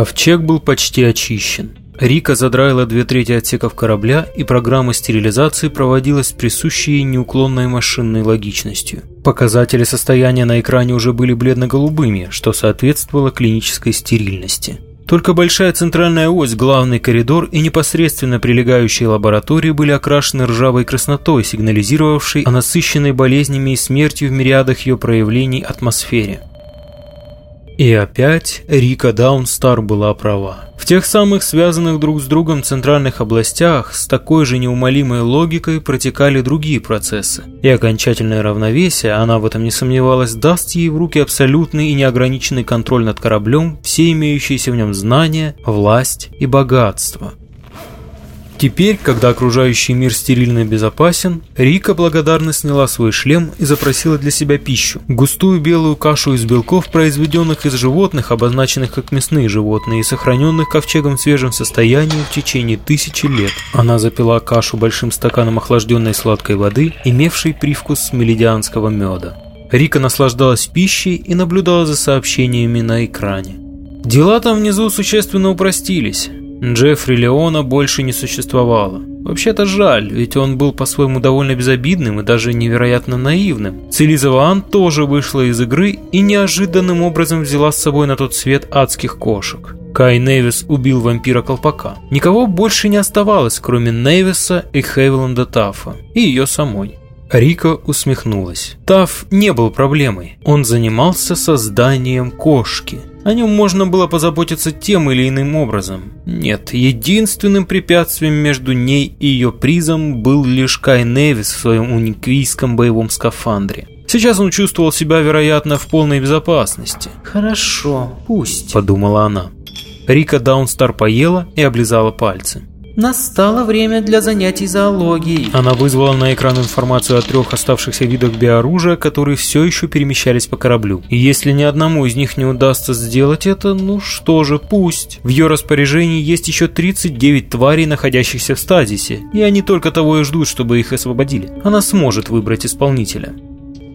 Ковчег был почти очищен. Рика задраила две трети отсеков корабля, и программа стерилизации проводилась с присущей неуклонной машинной логичностью. Показатели состояния на экране уже были бледно-голубыми, что соответствовало клинической стерильности. Только большая центральная ось, главный коридор и непосредственно прилегающие лаборатории были окрашены ржавой краснотой, сигнализировавшей о насыщенной болезнями и смертью в мириадах ее проявлений атмосфере. И опять Рика Даунстар была права. В тех самых связанных друг с другом центральных областях с такой же неумолимой логикой протекали другие процессы. И окончательное равновесие, она в этом не сомневалась, даст ей в руки абсолютный и неограниченный контроль над кораблем, все имеющиеся в нем знания, власть и богатство. Теперь, когда окружающий мир стерильно безопасен, Рика благодарно сняла свой шлем и запросила для себя пищу. Густую белую кашу из белков, произведенных из животных, обозначенных как мясные животные и сохраненных ковчегом в свежем состоянии в течение тысячи лет. Она запила кашу большим стаканом охлажденной сладкой воды, имевшей привкус мелидианского меда. Рика наслаждалась пищей и наблюдала за сообщениями на экране. Дела там внизу существенно упростились. Джеффри Леона больше не существовало. Вообще-то жаль, ведь он был по-своему довольно безобидным и даже невероятно наивным. Целизова Ан тоже вышла из игры и неожиданным образом взяла с собой на тот свет адских кошек. Кай Невис убил вампира-колпака. Никого больше не оставалось, кроме Невиса и Хейвленда Таффа, и ее самой. Рика усмехнулась. Тафф не был проблемой. Он занимался созданием кошки. О нем можно было позаботиться тем или иным образом. Нет, единственным препятствием между ней и ее призом был лишь Кай Невис в своем униквийском боевом скафандре. Сейчас он чувствовал себя, вероятно, в полной безопасности. «Хорошо, пусть», – подумала она. Рика Даунстар поела и облизала пальцы. Настало время для занятий зоологией. Она вызвала на экран информацию о трех оставшихся видах биоружия, которые все еще перемещались по кораблю. И если ни одному из них не удастся сделать это, ну что же, пусть. В ее распоряжении есть еще 39 тварей, находящихся в стазисе, и они только того и ждут, чтобы их освободили. Она сможет выбрать исполнителя.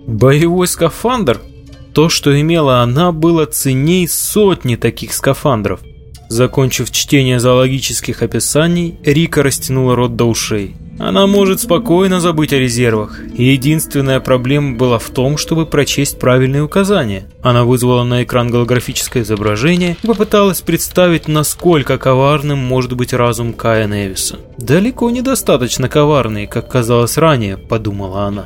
Боевой скафандр? То, что имела она, было ценней сотни таких скафандров. Закончив чтение зоологических описаний, Рика растянула рот до ушей. Она может спокойно забыть о резервах. Единственная проблема была в том, чтобы прочесть правильные указания. Она вызвала на экран голографическое изображение и попыталась представить, насколько коварным может быть разум Кая Невиса. «Далеко недостаточно коварный, как казалось ранее», – подумала она.